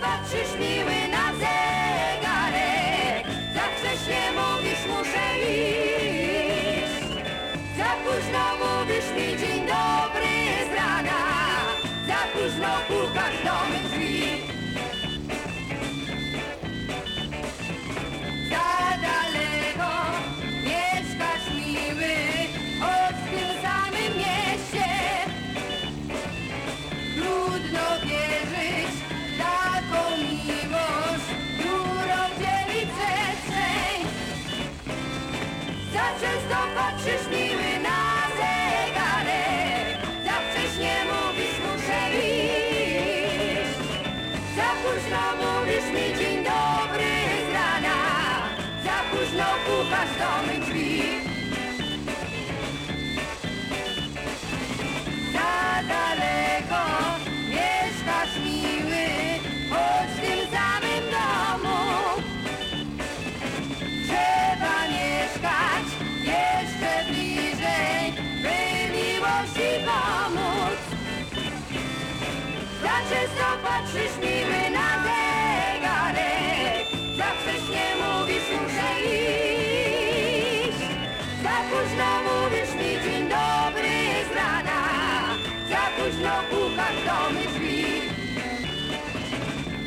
patrzysz miły na zegarek. Za wcześnie mówisz muszę iść. Za późno mówisz mi dzień Na zegarek, za muszę iść. Za późno mówisz mi dzień dobry z rana, za późno pukasz do mych siwa moc. Za często patrzysz miły na zegarek. Za wcześnie mówisz muszę iść. Za późno mówisz mi dzień dobry z rana. Za późno pukasz do mnie drzwi.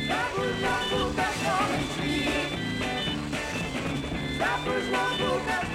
Za późno pukasz do mnie drzwi. Za późno pukasz